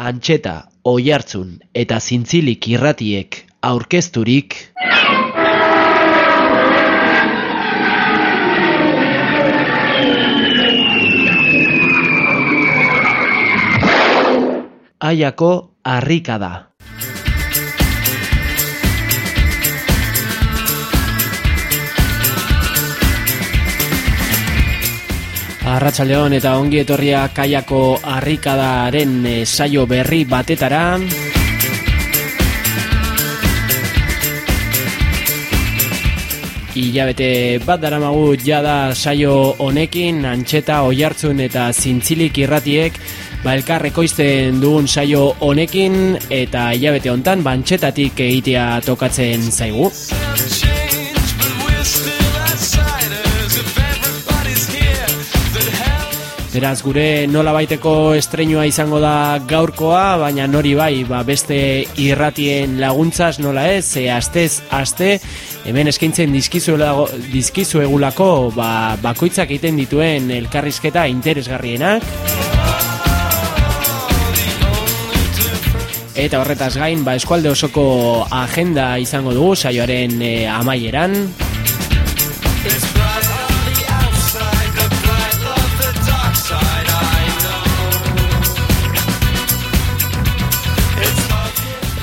antxeta, oihartzun eta zintzilik irratiek aurkezturik Aiako harrika da. Arratsaldeon eta ongi etorria kaiako harrikadaren eh, saio berri batetara. Ilabete bat daramagu jada saio honekin, antxeta, oihartzun eta zintzilik irratiek, ba elkarrekoizten dugun saio honekin, eta hilabete hontan bantxetatik egitea tokatzen zaigu. Beraz, gure nola baiteko estrenua izango da gaurkoa, baina nori bai, ba, beste irratien laguntzaz nola ez, ze astez, aste, hemen eskaintzen dizkizu egulako, ba, bakoitzak egiten dituen elkarrizketa interesgarrienak. Eta horretaz gain, ba, eskualde osoko agenda izango dugu, saioaren e, amaieran.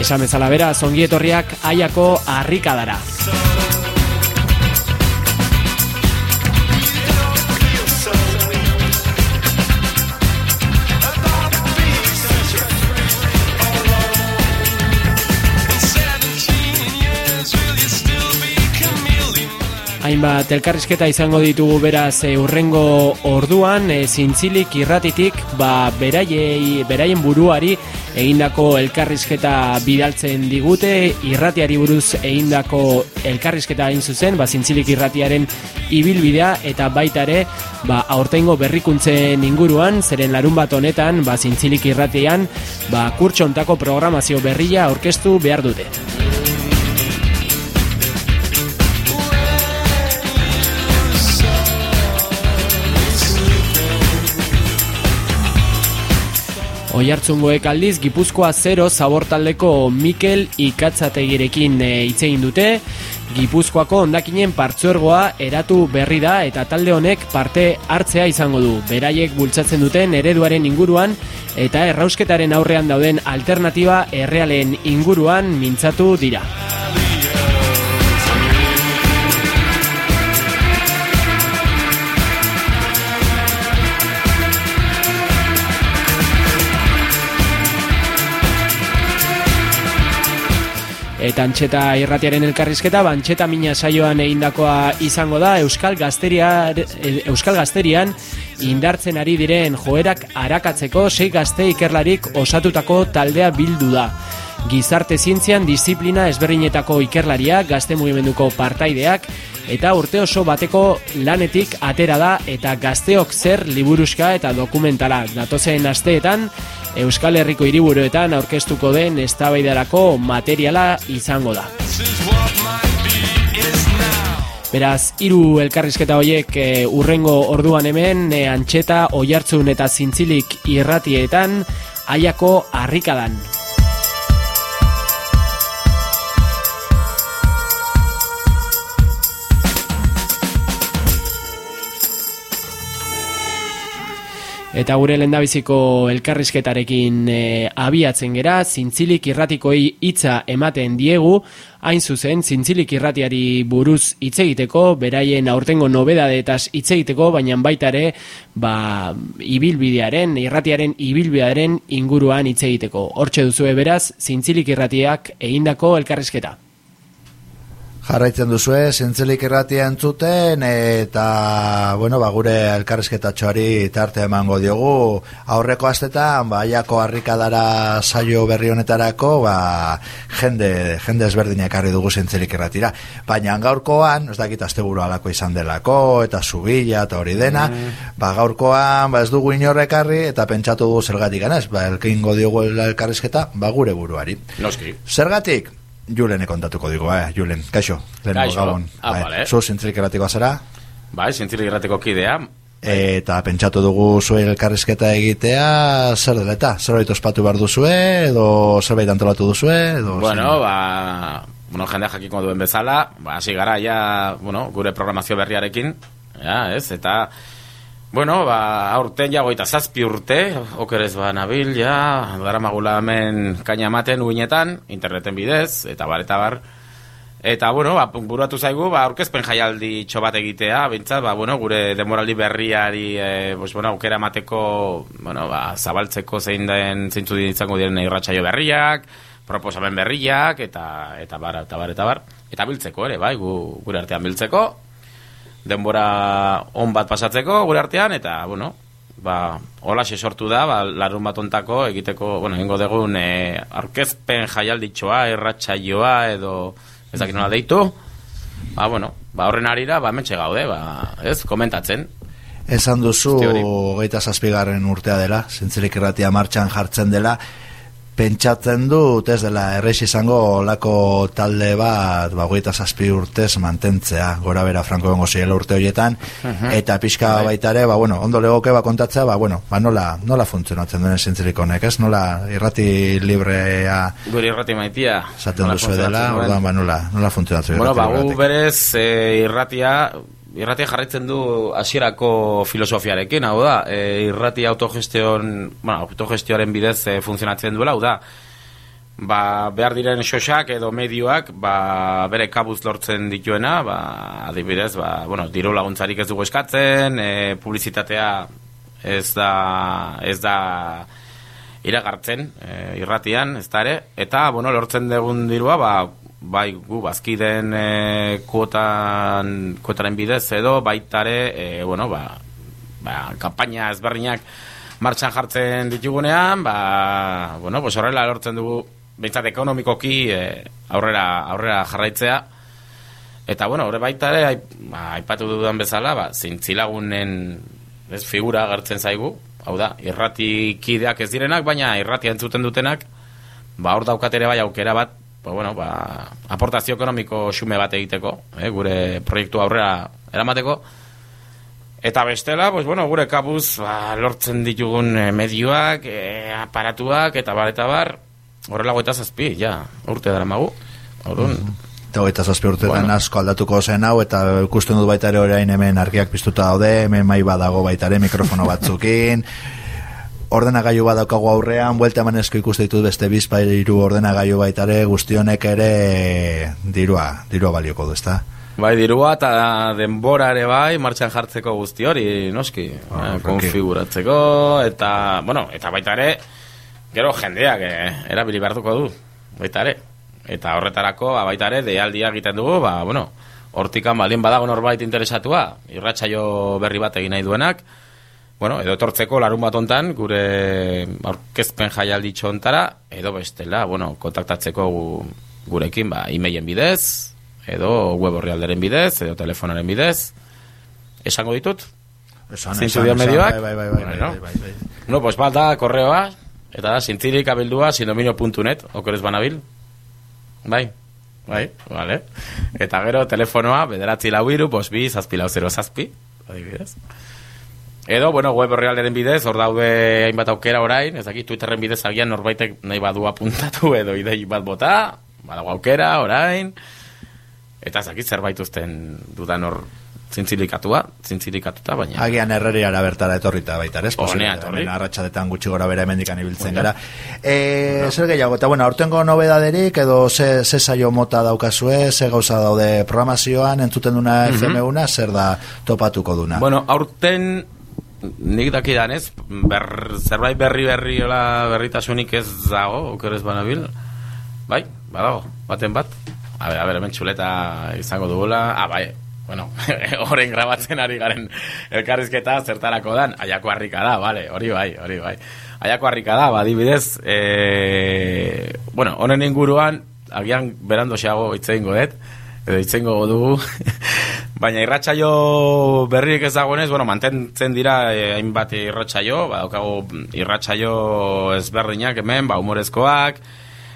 Esan bezala bera, zongietorriak aiako harrikadara. hainbat elkarrizketa izango ditugu beraz e, urrengo orduan e, zintzilik irratitik ba, beraiei, beraien buruari egindako elkarrizketa bidaltzen digute irratiari buruz egindako elkarrizketa egin zuzen ba, zintzilik irratiaren ibilbidea eta baita ere ba, aurtengo berrikuntzen inguruan zeren larun bat honetan ba, zintzilik irratian ba, kurtsontako programazio berria aurkeztu behar dute. Oihartzungoek aldiz Gipuzkoa 0 zabortaldeko Mikel Ikatzategirekin e, hitz egin dute. Gipuzkoako hondakinen partzuergoa eratu berri da eta talde honek parte hartzea izango du. Beraiek bultzatzen duten ereduaren inguruan eta errausketaren aurrean dauden alternativa errealen inguruan mintzatu dira. Eta antxeta irratiaren elkarrizketa, bantxeta mina saioan egindakoa izango da Euskal, Gazteria, Euskal Gazterian indartzen ari diren joerak arakatzeko sei gazte ikerlarik osatutako taldea bildu da. Gizarte zientzian disiplina ezberdinetako ikerlaria gazte mugimenduko partaideak eta urte oso bateko lanetik atera da eta gazteok zer liburuzka eta dokumentala. Datozen asteetan Euskal Herriko hiriburuetan aurkeztuko den eztabaidarako materiala izango da. Beraz, hiru elkarrizketa horiek e, urrengo orduan hemen, e, antxeta, oihartzun eta zintzilik irratietan, aiako harrikadan. Eta gure lendabiziko elkarrizketarekin e, abiatzen gera, zintzilik irratikoi hitza ematen diegu, hain zuzen, zintzilik irratiari buruz hitz egiteko, beraien aurtengo nobedadeetaz hitz egiteko, baina baita ere, ba, ibilbidearen, irratiaren ibilbidearen inguruan hitz egiteko. Hortxe duzu beraz, zintzilik irratiak egindako elkarrizketa. Jarraitzen duzue, zintzelik irratia entzuten, eta, bueno, ba, gure elkarrizketatxoari tarte emango diogu. Aurreko astetan, ba, aiako harrikadara saio berri honetarako, ba, jende, jende ezberdinak harri dugu zintzelik irratira. Baina gaurkoan, ez dakit asteburu alako izan delako, eta zubila, eta hori dena, mm. ba, gaurkoan, ba, ez dugu inorrekarri, eta pentsatu dugu zergatik ganez, ba, elkingo diogu elkarrizketa, ba, gure buruari. Noski. Zergatik, Julen kontatuko digo, eh, Julen, kaixo, lehen kaixo. gabon. Ah, bai. vale. Zu zintzilik erratiko zara? Bai, zintzilik erratiko kidea, eta pentsatu dugu zuen elkarrizketa egitea, zer dela eta? Zerbait ospatu behar duzue, edo zerbait antolatu duzue, edo... Bueno, ba, bueno, jendea jakiko duen bezala, ba, hasi gara, ja, bueno, gure programazio berriarekin, ja, ez, eta, bueno, ba, aurten ja goita zazpi urte, okerez ba, nabil, ja, dara magula hemen kaina maten uinetan, interneten bidez, eta bar, eta bar, Eta, bueno, ba, buruatu zaigu, ba, orkezpen jaialdi txobat egitea, bintzat, ba, bueno, gure demoraldi berriari, e, bos, bueno, aukera mateko, bueno, ba, zabaltzeko zein den, zeintzu izango diren irratsaio berriak, proposamen berriak, eta, eta bar, eta bar, eta bar, eta biltzeko ere, bai, gu, gure artean biltzeko, denbora on bat pasatzeko gure artean, eta, bueno, ba, hola sortu da, ba, larun bat ontako, egiteko, bueno, ingo degun, e, orkezpen jaialditxoa, irratsaioa, edo, ez dakit nola deitu, ba, bueno, ba, horren arira, ba, metxe gaude, ba, ez, komentatzen. Esan duzu, geita zazpigarren urtea dela, zintzilik erratia martxan jartzen dela, pentsatzen dut ez dela errex izango olako talde bat bagoita zazpi urtez mantentzea gora bera franko bengo urte horietan. Mhm. eta pixka bai. baitare ba, bueno, ondo legoke ba kontatzea ba, bueno, ba, nola, nola funtzionatzen duen zintzirik honek ez? Nola irrati librea guri irrati maitia zaten duzu edela orduan ba nola, nola funtzionatzen bueno, ba, berez e, irratia irratia jarraitzen du hasierako filosofiarekin, hau da, e, irratia autogestion, bueno, autogestioaren bidez e, funtzionatzen duela, hau da, ba, behar diren xosak edo medioak ba, bere kabuz lortzen dituena, ba, adibidez, ba, bueno, diru laguntzarik ez dugu eskatzen, e, publizitatea ez da, ez da iragartzen e, irratian, ez da ere, eta, bueno, lortzen dugun dirua, ba, bai gu bazkiden e, kuotan, kuotaren bidez edo baitare e, bueno, ba, ba, kampaina ezberdinak martxan jartzen ditugunean ba, bueno, pues horrela lortzen dugu behintzat ekonomikoki e, aurrera, aurrera jarraitzea. Eta bueno, horre baitare ba, aipatu dudan bezala ba, zintzilagunen ez figura gartzen zaigu. Hau da, irratikideak ez direnak baina irratia entzuten dutenak ba, hor daukatere bai aukera bat ba, bueno, ba, aportazio ekonomiko xume bat egiteko, eh, gure proiektu aurrera eramateko. Eta bestela, pues, bueno, gure kabuz ba, lortzen ditugun eh, medioak, eh, aparatuak, eta bar, eta bar, horrela goeta zazpi, ja, urte dara magu. Orduan, mm Eta goeta zazpi urte bueno. asko aldatuko zen hau, eta ikusten dut baita ere orain hemen argiak piztuta daude, hemen mai badago baita ere mikrofono batzukin, ordenagailu bat daukagu aurrean, buelta emanezko ikuste ditut beste bizpa iru ordenagailu baitare, guztionek ere dirua, dirua balioko du, ezta? Bai, dirua eta denbora ere bai, martxan jartzeko guzti hori, noski, oh, eh, konfiguratzeko, eta, bueno, eta baita ere, gero jendeak eh, erabili behartuko du, baita ere. Eta horretarako, ba, baita ere, deialdia egiten dugu, ba, bueno, hortikan baldin badago norbait interesatua, irratsaio berri bat egin nahi duenak, bueno, edo etortzeko larun bat ontan, gure aurkezpen jaialdi txontara, edo bestela, bueno, kontaktatzeko gurekin, ba, e bidez, edo web horrialderen bidez, edo telefonaren bidez, esango ditut? Esan, esan, esan, medioak? bai, bai, bai, bai, bai, bai, bai. No, pues bat da, korreoa, eta da, zintzirik abildua, sindominio.net, okorez banabil, bai, bai, vale. Eta gero, telefonoa, bederatzi lau iru, pues bi, zazpi lau zero zazpi, adibidez. Edo, bueno, web horrealderen bidez, hor daude hainbat aukera orain, ez dakit, Twitterren bidez agian norbaitek nahi badu apuntatu edo idei bat bota, badago aukera orain, eta ez dakit zerbait usten dudan hor zintzilikatua, zintzilikatuta, baina... Agian erreriara bertara etorrita baita, ez? Honea, etorri. Arratxadetan gutxi gora bera emendikan ibiltzen gara. E, zer gehiago, eta bueno, aurtengo nobedaderik, edo ze, ze saio mota daukazue, ze gauza daude programazioan, entzuten duna mm FM1, zer da topatuko duna? Bueno, aurten nik dakidan ez, ber, zerbait berri berri ola berritasunik ez dago, okerez banabil, bai, badago, baten bat, a ber, a ber, hemen txuleta izango dugula, ah, bai, bueno, horren grabatzen ari garen elkarrizketa zertarako dan, aiako harrika da, vale, hori bai, hori bai, aiako harrika da, badibidez, e, bueno, honen inguruan, agian berando xeago itzein godet, edo itzengo dugu. Baina irratsaio berriek ez dagoenez, bueno, mantentzen dira eh, hainbat irratsaio, badaukagu irratsaio ezberdinak hemen, ba humorezkoak,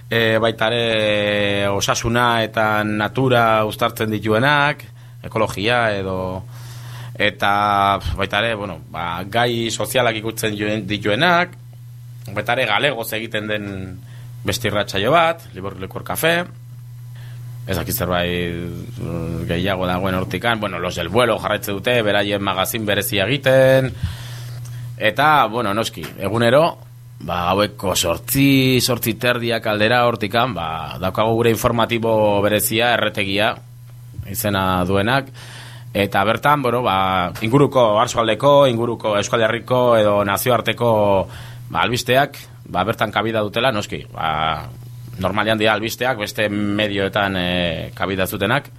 e, baita ere osasuna eta natura uztartzen dituenak, ekologia edo eta baita ere, bueno, ba, gai sozialak ikutzen dituenak, baita ere galegoz egiten den beste irratsaio bat, Libor Lekor Cafe, ez dakit zerbait mm, gehiago dagoen hortikan, bueno, los del vuelo jarraitze dute, beraien magazin berezia egiten, eta, bueno, noski, egunero, ba, haueko sortzi, sortzi terdiak aldera hortikan, ba, daukago gure informatibo berezia, erretegia, izena duenak, eta bertan, bueno, ba, inguruko arsualdeko, inguruko Euskal Herriko edo nazioarteko ba, albisteak, ba, bertan kabida dutela, noski, ba, normalian dira albisteak, beste medioetan e, kabida zutenak,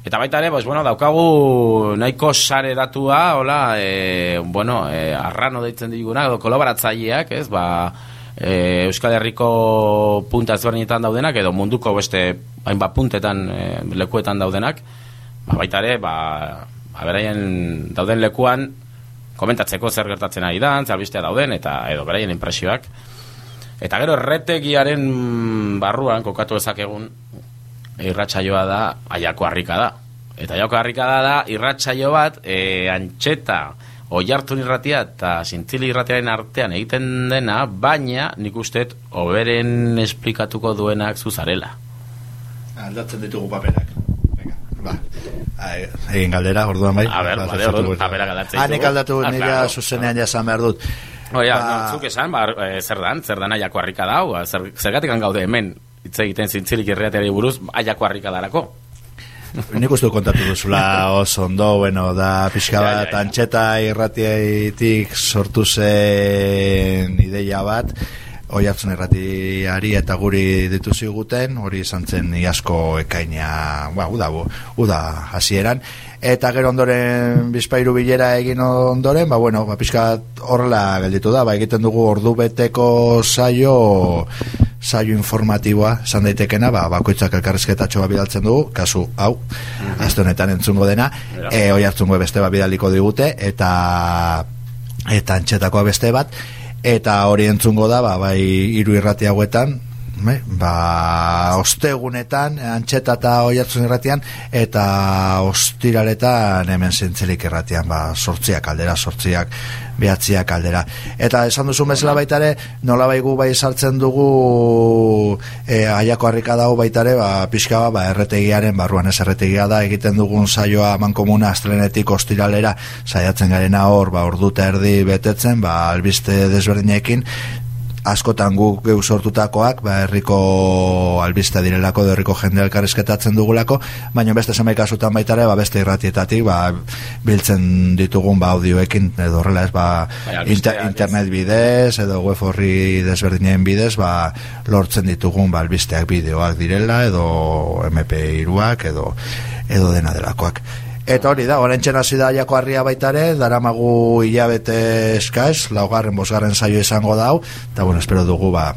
Eta baita ere, pues, bueno, daukagu nahiko sare datua, hola, e, bueno, e, arrano deitzen diguna, edo kolaboratzaileak, ez, ba, e, Euskal Herriko punta ezberdinetan daudenak, edo munduko beste hainbat puntetan e, lekuetan daudenak, ba, baita ere, ba, ba, beraien dauden lekuan, komentatzeko zer gertatzen ari dan, zalbistea dauden, eta edo beraien impresioak. Eta gero erretegiaren barruan, kokatu ezakegun, irratsaioa da aiako harrika da. Eta aiako harrika da da irratsaio bat e, antxeta oiartun irratia eta zintzili irratiaren artean egiten dena, baina nik usteet oberen esplikatuko duenak zuzarela. Aldatzen ditugu paperak. Venga, ba. Egin galdera, orduan bai. A ber, Ba, paperak aldatzen Ah, ditugu. aldatu, Ah, nire zuzenean jasan behar dut. Oia, Ba- zuk esan, ba, e, zer dan, zer dan aiako harrika da, hau, zer, zergatik gaude hemen, hitz egiten zintzilik irratiari buruz, aiako harrika darako. Nik uste kontatu duzula oso ondo, bueno, da pixka Ja, ja, bat, ja. antxeta irratiaitik sortu zen ideia bat, hoi hartzen irratiari eta guri ditu ziguten, hori izan zen iasko ekaina, ba, uda, uda hasieran, eta gero ondoren bizpairu bilera egin ondoren, ba, bueno, ba, pixka bat horrela gelditu da, ba, egiten dugu ordu beteko saio, saio informatiboa, esan daitekena, ba, bakoitzak elkarrizketatxo bat bidaltzen dugu, kasu hau, mm aste honetan entzungo dena, Mira. e, oi hartzungo beste bat bidaliko digute, eta eta antxetakoa beste bat, eta hori entzungo da, ba, bai hiru irrati hauetan, bai, ba, ostegunetan, antxeta eta oi hartzun irratian, eta ostiraletan hemen zentzelik irratian, ba, sortziak aldera, sortziak, behatziak aldera. Eta esan duzu bezala baitare, nola baigu bai sartzen dugu e, aiako harrika dago baitare, ba, pixka ba, erretegiaren barruan, ez erretegia da, egiten dugun saioa mankomuna astrenetik ostiralera, saiatzen garena hor, ba, orduta erdi betetzen, ba, albiste desberdinekin, askotan guk geu sortutakoak, ba, herriko albiste direlako, edo herriko jende elkarrizketatzen dugulako, baina beste zenbait kasutan baita ere, ba, beste irratietatik, ba, biltzen ditugun ba, audioekin, edo horrela ez, ba, Bai, inter, internet bidez, edo web horri desberdinen bidez, ba, lortzen ditugun ba, albisteak bideoak direla, edo MP3ak, edo, edo dena delakoak. Eta hori da, orain hasi da jako harria baitare, daramagu hilabete eskaz, laugarren, bosgarren saio izango dau, eta bueno, espero dugu, ba,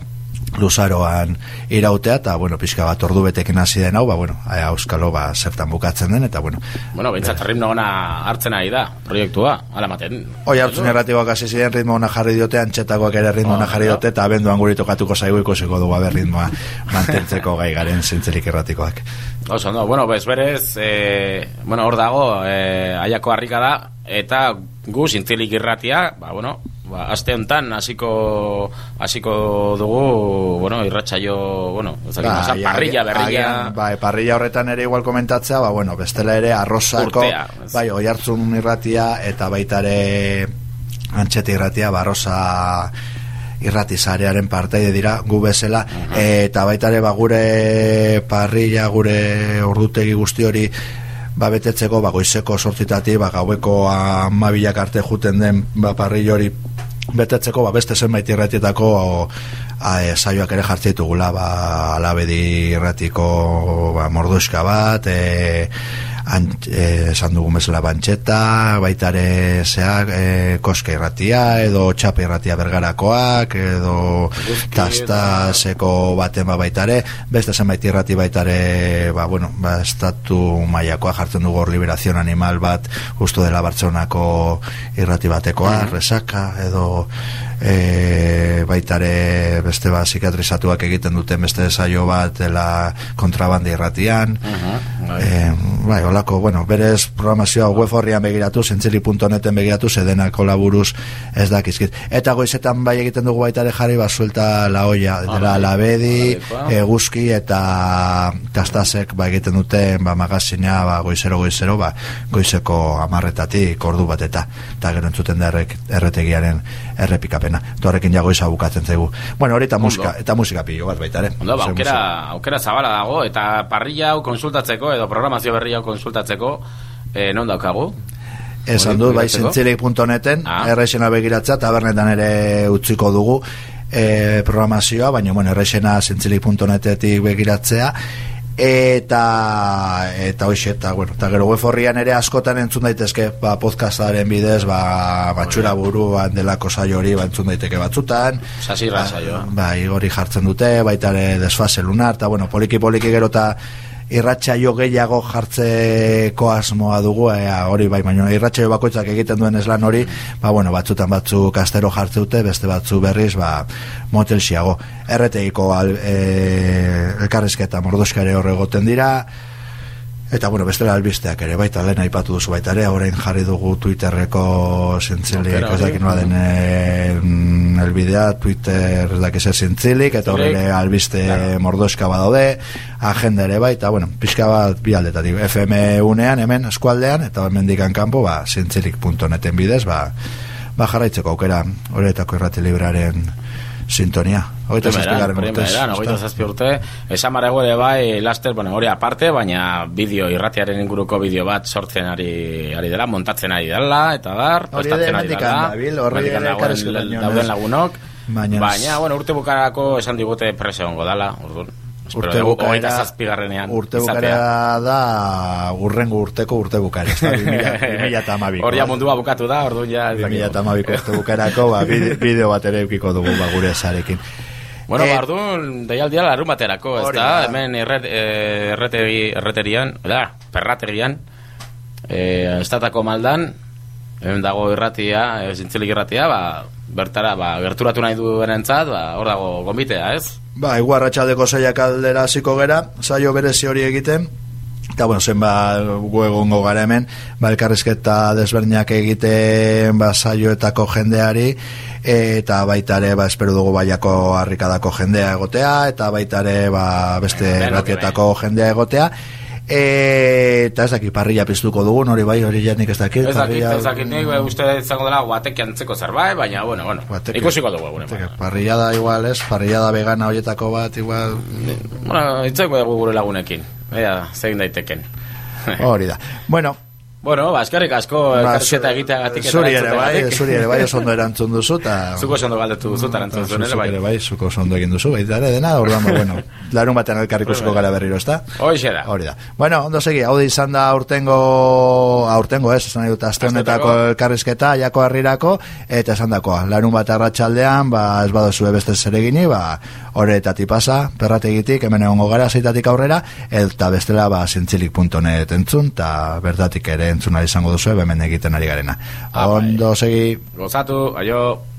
luzaroan irautea, eta bueno, pixka bat ordu betekin hasi den hau, ba, bueno, aia euskalo, ba, zertan bukatzen den, eta bueno, Bueno, bintzat ritmo ona hartzen ari da, proiektua, ala maten. Hoi hartzen erratiboak hasi ziren ritmo ona jarri diote, antxetakoak ere ritmo ona Oh, jarri ja. diote, eta abenduan guri tokatuko zaigu ikusiko dugu aber ritmoa mantentzeko gai garen zintzelik erratikoak. Oso, no, bueno, bez berez, e, bueno, hor dago, e, aiako harrika da, eta gu zintzilik irratia, ba, bueno, ba, aste honetan hasiko hasiko dugu, bueno, irratsaio, bueno, ez dakit, Ba, ba, ja, parrilla, berrilla, agian, bai, parrilla horretan ere igual komentatzea, ba, bueno, bestela ere arrozako, Urtea, bai, oi irratia, eta baita ere antxete irratia, ba, arroza irrati zarearen parteide dira, gu bezala, eta baita ere, ba, gure parrilla, gure ordutegi guzti hori, ba, betetzeko, ba, goizeko sortzitatik, ba, gaueko amabilak arte juten den, ba, parrilla hori betetzeko, ba, beste zenbait irratietako e, saioak ere jartzen ditugula, ba, alabedi irratiko ba, mordoska bat, e, an, e, esan dugun bezala bantxeta, baita ere zeak, e, koska irratia, edo txapa irratia bergarakoak, edo tastaseko baten ba baita ere, beste zenbait irrati baita ere, ba, bueno, ba, estatu mailakoa jartzen dugu hor liberazion animal bat, justo dela Bartzelonako irrati batekoa, resaka, edo e, baitare beste ba psikiatrizatuak egiten duten beste saio bat dela kontrabandi irratian e, bai, olako, bueno, berez programazioa web horrian begiratu, zentzili.neten begiratu, zedenako laburuz ez dakizkit. Eta goizetan bai egiten dugu baitare jarri, ba, suelta la olla, ah, dela bai. la bedi, eguzki eta tastasek ba egiten duten, ba, magazinea, ba, goizero, goizero, ba, goizeko amarretatik, ordu bat eta, eta gero entzuten da erretegiaren errepikapena. Torrekin jago izan bukatzen zaigu. Bueno, hori eta musika, eta musika pilo bat baita, Ondo, ba, aukera, aukera zabala dago, eta parrilla hau konsultatzeko, edo programazio berri hau konsultatzeko, eh, non daukagu? Esan dut, bai, zentzilik.neten, ah. errexena begiratza, tabernetan ere utziko dugu, e, programazioa, baina, bueno, errexena zentzilik.netetik begiratzea, eta eta hoxe eta bueno eta gero web ere askotan entzun daitezke ba podcastaren bidez ba batxura buruan delako saio hori ba entzun daiteke batzutan. Sasirra ba, saio ba igori jartzen dute baita ere desfase lunar eta bueno poliki poliki gero ta irratsaio gehiago jartzeko asmoa dugu ea, hori bai baina irratsaio bakoitzak egiten duen eslan hori ba bueno batzutan batzu kastero jartzeute beste batzu berriz ba motel xiago erreteiko al, e, elkarrezketa mordoskare horregoten dira Eta, bueno, bestela albisteak ere, baita, lehen aipatu duzu baita ere, orain jarri dugu Twitterreko zintzilik, ez dakit noa den elbidea, Twitter ez dakit zintzilik, eta horre albiste claro. mordoska badaude, agenda ere baita, bueno, pixka bat bi aldetatik, FM unean, hemen, eskualdean, eta hemen dikan kanpo, ba, zintzilik.neten bidez, ba, ba jarraitzeko aukera, horretako irrati libraren sintonia. Hogeita zazpigarren urtez. Hogeita zazpi urte. Esan mara ere bai, laster, bueno, hori aparte, baina bideo, irratiaren inguruko bideo bat sortzen ari, ari dela, montatzen ari dela, eta dar, prestatzen ari dela. Hori de dauden lagunok. Baina, bueno, urte bukarako esan digute prese hongo dala, orduan urte bukaera urte bukaera da urrengo urteko urte bukaera hori mundua bukatu da orduan ja mila eta urte bukaerako ba, bideo bat ere eukiko dugu ba, gure esarekin. Bueno, eh, bardun, deialdia larun baterako, ez da, hemen erret, eh, erreterian, da, perraterian, eh, estatako maldan, hemen dago irratia, eh, zintzilik irratia, ba, bertara, ba, gerturatu nahi du berentzat, ba, hor dago gombitea, ez? Ba, igual ratxaldeko zaiak aldera ziko gera, zaio berezi hori egiten, eta bueno, zen ba, guegongo gara hemen, ba, elkarrizketa desberniak egiten, ba, zaioetako jendeari, eta baitare, ba, espero dugu baiako harrikadako jendea egotea, eta baitare, ba, beste ratietako jendea egotea, E, eta ez dakit parrilla piztuko dugu, hori bai, hori janik ez dakit. Ez dakit, ez dakit, nik uste izango dela guatek jantzeko zerbait, baina, bueno, bueno, guateke, ikusiko dugu egunen. Parrilla da igual, ez, parrilla da vegana horietako bat, igual... Bueno, itzeko dugu gure lagunekin, ea, zein daiteken. Hori da. Bueno, Bueno, ba, eskerrik asko ba, elkarrizketa egiteagatik eta Zuri ere bai, zuri ere bai, oso ondo erantzun duzu ta... Zuko oso ondo galdetu duzu eta erantzun duzu ere bai. Ere bai, zuko oso ondo egin duzu, baita ere dena, orduan, ba, bueno, larun batean elkarrikusko gara berriro, ezta? Hoxe da. Hori da. Bueno, ondo segi, hau izan da aurtengo, aurtengo ez, esan dut, azte honetako elkarrizketa, jako harrirako, eta esan dakoa, larun bat arratsaldean, ba, ez badozu beste zeregini, ba, horretatik pasa, perrategitik, hemen egongo gara zeitatik aurrera, eta bestela, ba, zintzilik.net entzun, eta bertatik ere entzuna izango duzu hemen egiten ari garena. Ah, Ondo segi. Gozatu, aio.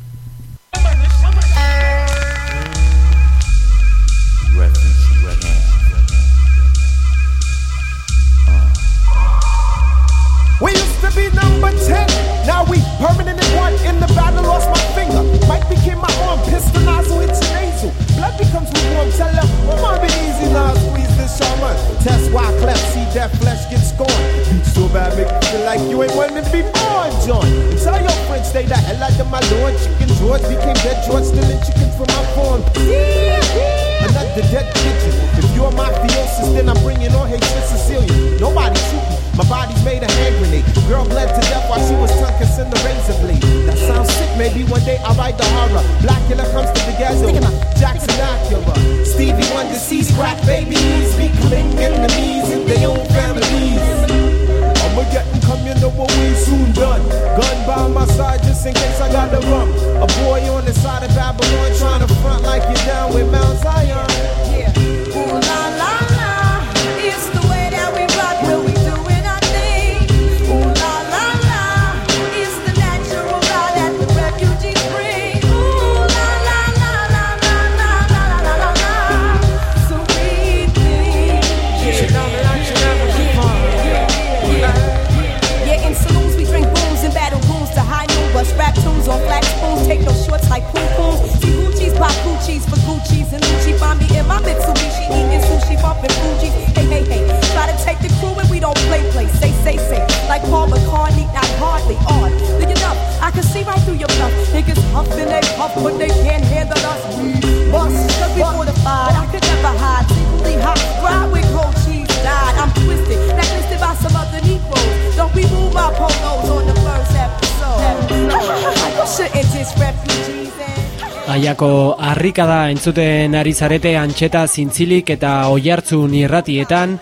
Aiako harrikada entzuten ari zarete antxeta zintzilik eta oihartzun irratietan,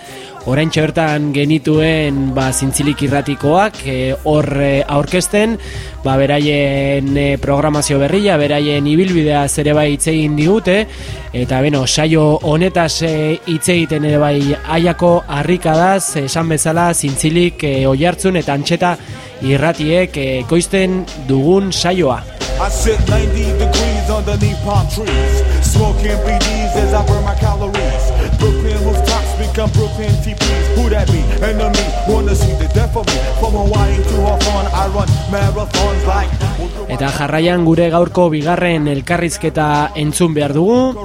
orain bertan genituen ba, zintzilik irratikoak e, hor e, aurkezten, ba, beraien e, programazio berria, beraien ibilbidea zere bai itzegin digute, eta beno, saio honetaz e, hitz egiten ere bai aiako harrikadaz, esan bezala zintzilik e, oihartzun eta antxeta irratiek e, koizten dugun saioa. Underneath palm trees, smoking BDs as I burn my calories. Brooklyn rooftops become Brooklyn TPs. Who that be? Enemy wanna see the death of me. From Hawaii to Hawthorne, I run marathons like. Eta jarraian gure gaurko bigarren elkarrizketa entzun behar dugu.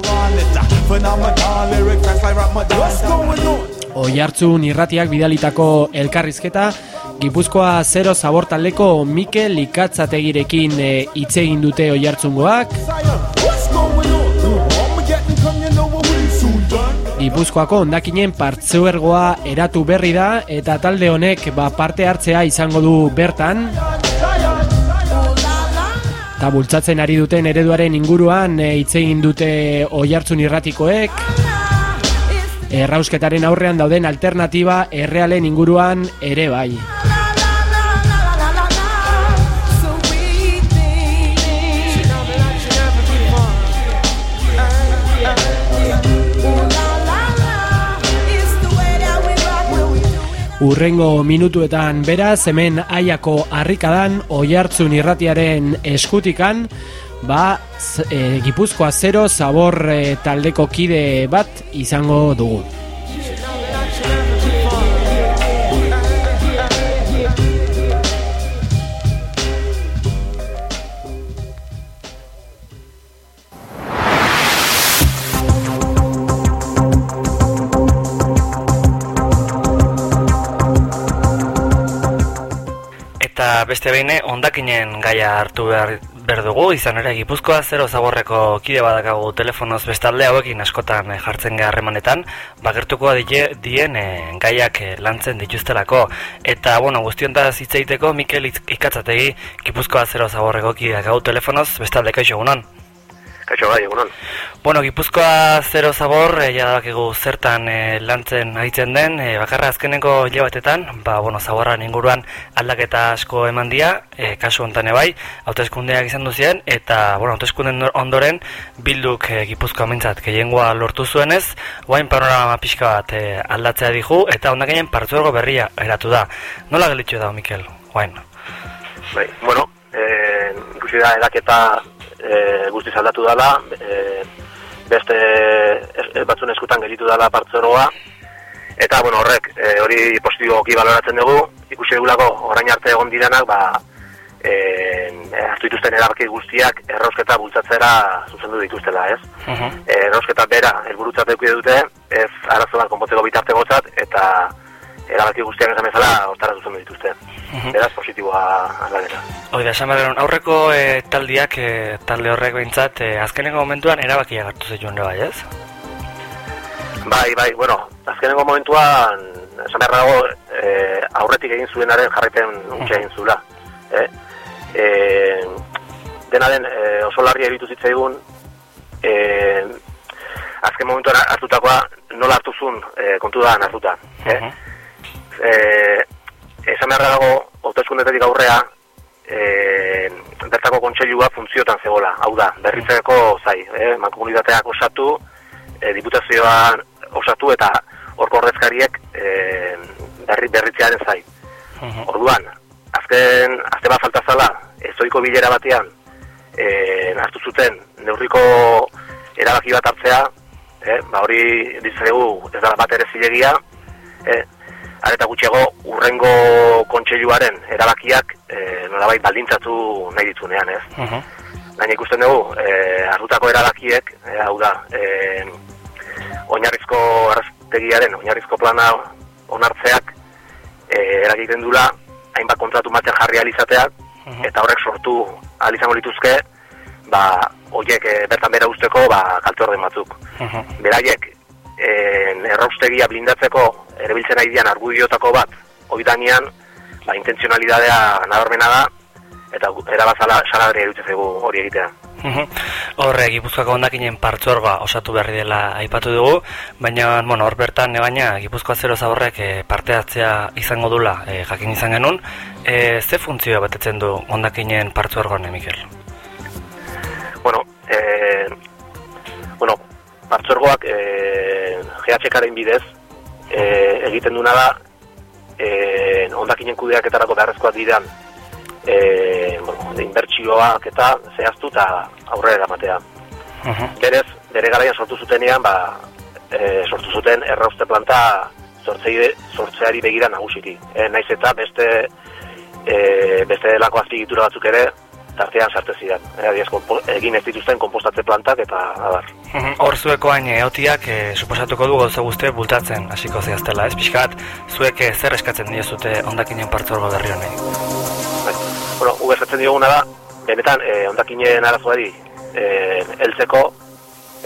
Oihartzun irratiak bidalitako elkarrizketa Gipuzkoa zero zabortaldeko Mikel Ikatzategirekin e, egin dute oihartzungoak. Gipuzkoako ondakinen partzuergoa eratu berri da eta talde honek ba, parte hartzea izango du bertan eta bultzatzen ari duten ereduaren inguruan e, hitz egin dute oihartzun irratikoek errausketaren aurrean dauden alternatiba errealen inguruan ere bai. Urrengo minutuetan beraz, hemen aiako harrikadan oihartzun irratiaren eskutikan, ba, e, Gipuzkoa zero zabor e, taldeko kide bat izango dugu. Beste behin ondakinen gaia hartu behar, behar dugu, izan ere Gipuzkoa zero zaborreko kide badakagu telefonoz bestalde hauekin askotan eh, jartzen gara harremanetan, bagertuko die, dien eh, gaiak eh, lantzen dituztelako. Eta, bueno, guztiontaz hitz egiteko Mikel Ikatzategi Gipuzkoa zero zaborreko kide daukagu telefonoz bestalde kaixo egunon. Kaixo bai, egunon. Bueno, Gipuzkoa zero zabor, e, ja dakigu zertan e, lantzen aritzen den, e, bakarra azkeneko hilabetetan, ba, bueno, zaborran inguruan aldaketa asko eman dira, e, kasu hontan bai, hauteskundeak izan duzien, eta, bueno, hauteskunden ondoren, bilduk e, Gipuzkoa mintzat gehiengoa lortu zuenez, guain panorama pixka bat e, aldatzea dihu, eta ondakinen partzuergo berria eratu da. Nola gelitxo da, Mikel? Guain. Bai, bueno, eh, ikusi da edaketa eh, guztiz aldatu dela, eh, beste es, batzun eskutan gelditu dela partzoroa, eta bueno, horrek eh, hori positiboki baloratzen dugu, ikusi dugulako orain arte egon direnak, ba, eh, hartu dituzten erabaki guztiak errausketa bultzatzera zuzendu dituztela, ez? Uh Eh, errausketa bera helburutzat eduki dute, ez arazo bat konpotzeko bitartegotzat, eta erabaki guztiak esan bezala hortara zuzendu dituzte. Beraz, positiboa aldaketa. Hoi da, esan behar genuen, aurreko e, taldiak, e, talde horrek behintzat, e, azkeneko momentuan erabakia hartu zituen bai, ez? Bai, bai, bueno, azkenengo momentuan, esan behar dago, e, aurretik egin zuenaren jarraipen untxe egin zula. Eh? E, dena den, e, oso larri eritu zitzaigun, e, azken momentuan hartutakoa nola hartu zuen e, kontu da hartuta. Eh? Mhm. E, esan beharra dago, hauteskundetetik aurrea, e, bertako kontseilua funtziotan zegoela, hau da, berritzeko zai, eh? mankomunitateak osatu, e, diputazioan osatu eta horko ordezkariek e, berri, berritzearen zai. Orduan, azken, azte bat falta zala, ezoiko bilera batean, e, hartu zuten neurriko erabaki bat hartzea, eh, ba hori ditzegu ez da bat ere zilegia, eh, areta gutxiago urrengo kontseiluaren erabakiak eh, nolabait baldintzatu nahi ditunean, ez? Mhm. Baina ikusten dugu, eh, hartutako erabakiek, eh, hau da, eh, oinarrizko arrastegiaren, oinarrizko plana onartzeak e, eragiten dula hainbat kontratu martxan jarri alizateak, eta horrek sortu alizango lituzke, ba, oiek e, bertan bera usteko, ba, kalte orden batzuk. Beraiek, en, erraustegia blindatzeko erabiltzen ari dian argudiotako bat, oidanean, ba, intentzionalidadea nabarmena da, eta erabazala salagarria iruditzen zaigu hori egitea. Horre, Gipuzkoako ondakinen partzuergoa osatu berri dela aipatu dugu, baina, bueno, hor bertan, e, baina, Gipuzkoa zero zaborrek e, parte hartzea izango dula, e, jakin izan genuen, e, ze funtzioa betetzen du ondakinen partzuergoan, e, Mikel? Bueno, eh, bueno, partzuergoak eh, GHKaren bidez eh, egiten duna da eh, ondakinen kudeaketarako beharrezkoak diren eh, bueno, inbertsioak eta zehaztu eta aurrera eramatea. Berez, bere garaian sortu zutenean, ba, e, sortu zuten errauste planta sortzei, sortzeari begira nagusiki. E, naiz eta beste e, beste delako azpigitura batzuk ere tartean sartu zidan. E, konpo, egin ez dituzten konpostatze plantak eta abar. Hor zueko hain eotiak e, suposatuko du gozo guzti bultatzen hasiko zehaztela, ez? Pixkat, zuek e, zer eskatzen diezute ondakinen partzuergo berri honei? Bai. Bueno, gu esatzen dioguna da, benetan, e, ondakinen arazoari e, heltzeko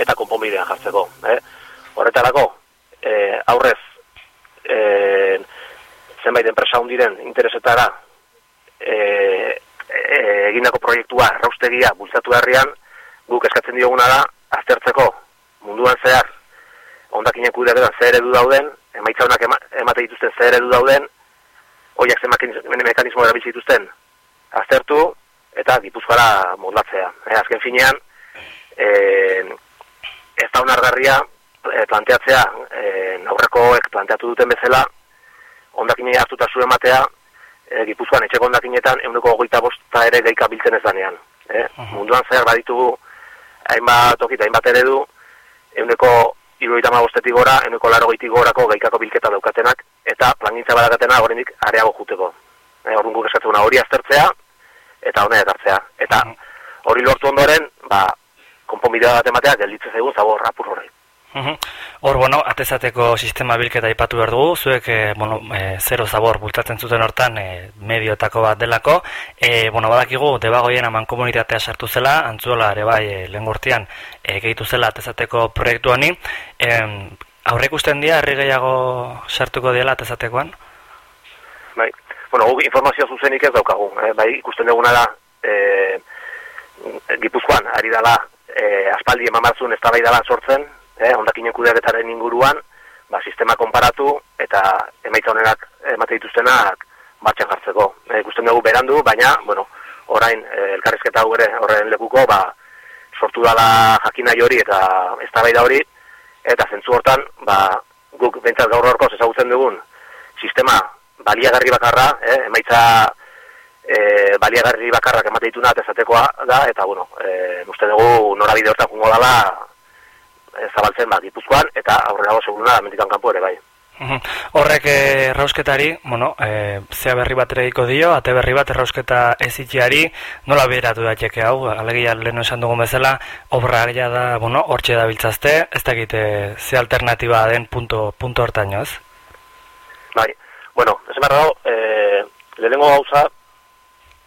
eta konponbidean jartzeko. Eh? Horretarako, e, aurrez, e, zenbait enpresa hundiren interesetara e, e, egindako proiektua erraustegia bultzatu herrian, guk eskatzen dioguna da, aztertzeko munduan zehar, ondakinen kudeaketan zer eredu dauden, emaitza honak ema, emate dituzten zer eredu dauden, hoiak zen mekin- mekanismo erabiltzen dituzten, aztertu eta gipuzkoara moldatzea. E, azken finean, e, ez da onargarria e, planteatzea, e, aurrekoek planteatu duten bezala, ondakinei hartuta zuen ematea, e, gipuzkoan etxeko ondakinetan euneko hogeita bosta ere geika biltzen ez danean. E, munduan zehar baditugu hainbat tokita, hainbat eredu, euneko irurogeita hamabostetik gora, euneko laro gorako geikako bilketa daukatenak, eta plangintza badakatena oraindik areago juteko. E, Orduan guk eskatzen duguna hori aztertzea, eta hona ekartzea. Eta hori lortu ondoren, ba, konponbidea bat ematea, gelditzen zaigun zabor apur horri. Mhm. Hor, bueno, atezateko sistema bilketa aipatu behar dugu, zuek, e, bueno, e, zero zabor bultatzen zuten hortan e, medioetako bat delako, e, bueno, badakigu, debagoien aman komunitatea sartu zela, antzuela ere bai, e, lehen gortian, e, gehitu zela atezateko proiektu honi, e, aurre ikusten dira, herri gehiago sartuko diela atezatekoan? Bai. Bueno, guk informazio zuzenik ez daukagu. Eh? Bai, ikusten duguna da, eh, Gipuzkoan, ari dala, eh, aspaldi eman batzun ez dala sortzen, eh, ondakinen kudeaketaren inguruan, ba, sistema konparatu eta emaitza honenak emate dituztenak batxan jartzeko. Eh, ikusten dugu berandu, baina, bueno, orain eh, elkarrizketa hau ere horren lekuko, ba, sortu dala jakinai hori eta eztabaida hori, eta zentzu hortan, ba, guk bentsat gaur horkoz ezagutzen dugun sistema baliagarri bakarra, eh, emaitza e, baliagarri bakarrak emate dituna atezatekoa da, eta bueno, e, uste dugu norabide hortan jungo dala e, zabaltzen ba, Gipuzkoan, eta aurrera seguruna mendikan kanpo ere bai. Horrek eh, errausketari, bueno, e, zea berri bat ere egiko dio, ate berri bat errausketa ezitziari, nola beratu daiteke hau, alegia lehen esan dugun bezala, obra ja da, bueno, hortxe da biltzazte, ez dakit eh, ze alternatiba den punto, punto hortaino, ez? Bai, bueno, ez behar dago, e, lehenengo gauza,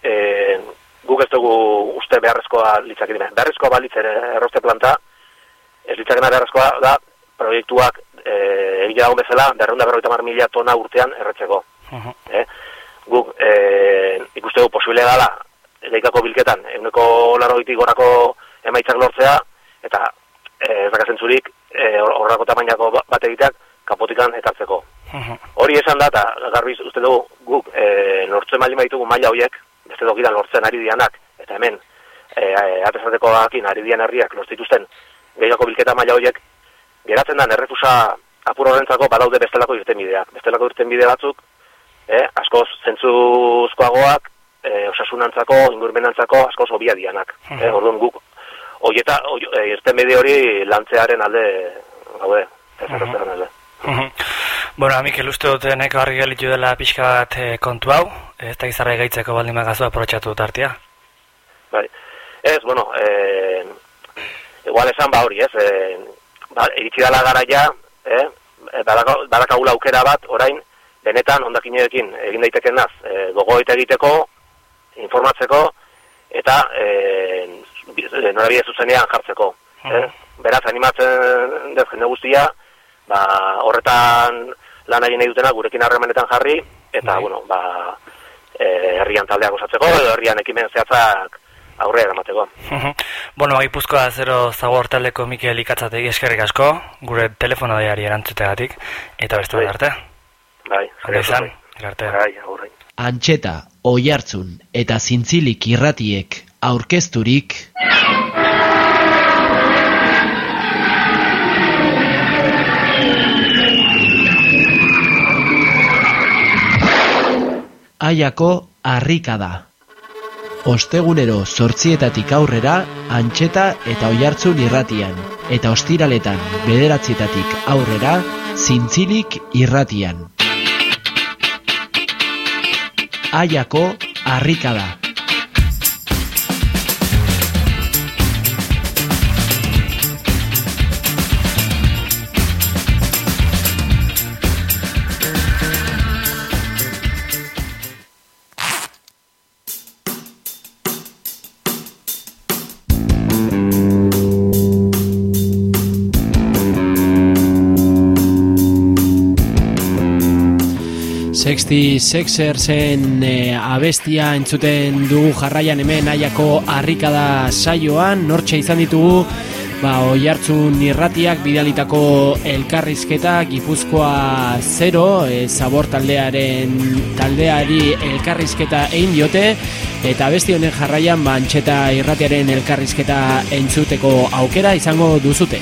e, guk ez dugu uste beharrezkoa litzakidine. Beharrezkoa balitz ere erroste planta, ez litzakena beharrezkoa da, proiektuak e, egia dago bezala, berreunda berroita mar mila tona urtean erretzeko. Eh? Guk e, ikuste dugu posible dala, leikako bilketan, eguneko laroitik gorako emaitzak lortzea, eta e, ez dakazen zurik, e, horrako tamainako ba- bat egiteak kapotikan ekartzeko. Hori esan da, eta garbiz uste dugu guk e, lortzen baldin baditugu maila horiek, beste tokitan lortzen ari dianak, eta hemen e, e, atezatekoakin ari dian herriak lortituzten gehiago bilketa maila horiek, geratzen da errefusa apur horrentzako badaude bestelako irtenbideak. Bestelako irtenbide batzuk, eh, askoz zentzuzkoagoak, eh, osasunantzako, ingurmenantzako askoz hobia dianak. Eh, orduan guk, hoieta, oi, e, irtenbide hori lantzearen alde, gaude, ez errotzearen alde. Mhm. Bueno, Mikel, uste dut nahiko argi gelitu dela pixka bat eh, kontu hau, ez da gizarra gaitzeko baldin magazu aprotxatu dut artia. Bai. Ez, bueno, eh, igual esan ba hori, ez, eh, ba, iritsi dala garaia, eh, badaka- badakagula aukera bat, orain, benetan ondakineekin egin daitekenaz, e, gogoeta egiteko, informatzeko, eta e, norabide zuzenean jartzeko. Eh? Beraz, animatzen dut jende guztia, ba, horretan lan egin nahi dutena gurekin harremanetan jarri, eta, Bai. bueno, ba, e, herrian taldeak osatzeko, edo herrian ekimen zehatzak aurrera eramateko. bueno, Gipuzkoa zero zabor taldeko Mikel Ikatzategi eskerrik asko, gure telefono diari erantzutegatik, eta beste Bai. bat arte. Bai, izan, bai. arte. Bai, aurre. Antxeta, oihartzun eta zintzilik irratiek aurkezturik Aiako harrika da. Ostegunero sortzietatik aurrera, antxeta eta oihartzun irratian. Eta ostiraletan, bederatzietatik aurrera, zintzilik irratian. Aiako, harrika harrika da. 60 Sexersen e, eh, abestia entzuten dugu jarraian hemen aiako harrikada saioan, nortxe izan ditugu ba, oiartzun irratiak bidalitako elkarrizketa Gipuzkoa 0 e, eh, zabor taldearen taldeari elkarrizketa egin diote eta beste honen jarraian ba, bantxeta irratiaren elkarrizketa entzuteko aukera izango duzute.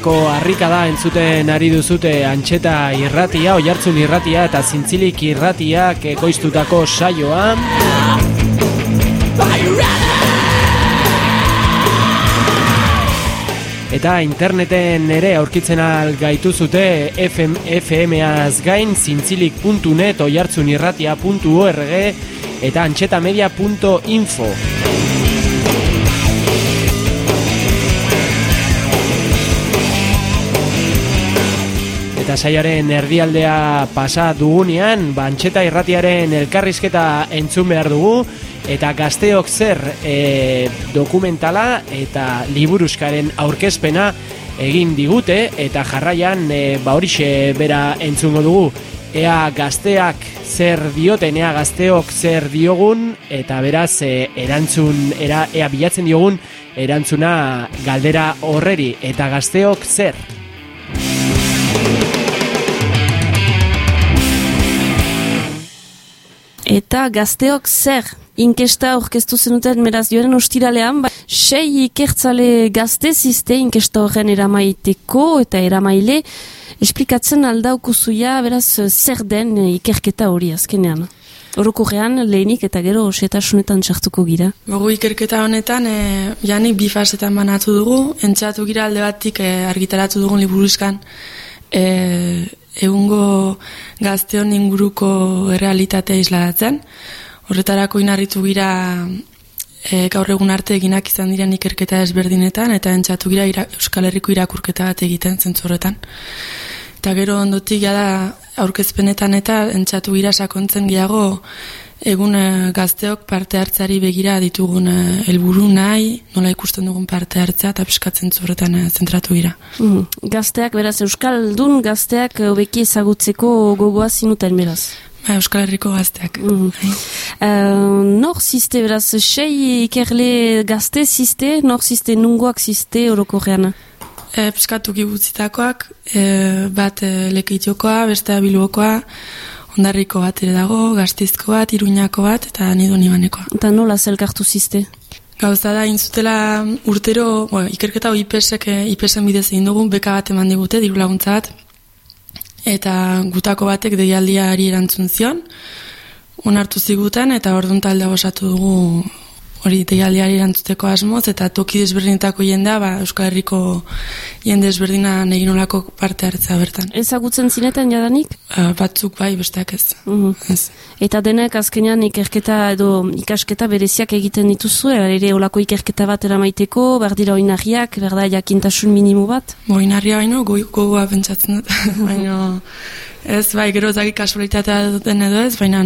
Aiako harrika da entzuten ari duzute antxeta irratia, oihartzun irratia eta zintzilik irratiak ekoiztutako saioa. Eta interneten ere aurkitzen al gaituzute FM, FM-az gain zintzilik.net oihartzunirratia.org eta antxetamedia.info. Eta saiaren erdialdea pasa dugunean, bantxeta irratiaren elkarrizketa entzun behar dugu, eta gazteok zer e, dokumentala eta liburuskaren aurkezpena egin digute, eta jarraian e, ba horixe bera entzungo dugu. Ea gazteak zer dioten, ea gazteok zer diogun, eta beraz e, erantzun, era, ea bilatzen diogun erantzuna galdera horreri, eta gazteok zer? Eta gazteok zer inkesta orkestu zenuten meraz joaren ostiralean, ba, sei ikertzale gazte ziste inkesta horren eramaiteko eta eramaile esplikatzen aldaukuzuia beraz zer den ikerketa hori azkenean. Orokorrean lehenik eta gero osetasunetan txartuko gira. Gogu ikerketa honetan, e, janik bi fasetan banatu dugu, entxatu gira alde batik e, argitaratu dugun liburuzkan e, egungo gazteon inguruko errealitatea isladatzen. Horretarako inarritu gira e, gaur egun arte eginak izan diren ikerketa ezberdinetan eta entzatu gira ira, Euskal Herriko irakurketa bat egiten zentzu horretan. Eta gero ondotik jada aurkezpenetan eta entzatu gira sakontzen gehiago egun eh, gazteok parte hartzeari begira ditugun eh, helburu nahi, nola ikusten dugun parte hartzea eta piskatzen zurretan eh, zentratu gira. Mm. Gazteak beraz Euskaldun gazteak hobeki ezagutzeko gogoa zinuten beraz. Ba, Euskal Herriko gazteak. Mm. Uh, nor ziste beraz, sei ikerle gazte ziste, nor ziste nungoak ziste orokorrean? E, piskatu gibutzitakoak, e, bat e, lekeitiokoa, bestea biluokoa, ondarriko bat ere dago, gaztizko bat, iruñako bat, eta nido nibanekoa. Eta nola zelkartu ziste? Gauza da, intzutela urtero, bueno, ikerketa hori IPSek, IPSen bidez egin dugu, beka bat eman digute, diru laguntza bat, eta gutako batek deialdiari erantzun zion, onartu ziguten, eta orduan taldea osatu dugu hori deialdiari erantzuteko asmoz, eta toki desberdinetako jendea, ba, Euskal Herriko jende desberdina egin olako parte hartzea bertan. Ezagutzen zinetan jadanik? Uh, batzuk bai, besteak ez. Mhm. ez. Eta denek azkenean ikerketa edo ikasketa bereziak egiten dituzu, ere olako ikerketa bat eramaiteko, berdira oinarriak, berda jakintasun minimu bat? Oinarria baino, go, gogoa pentsatzen dut. baino, ez, bai, gero zaki kasualitatea duten edo ez, baina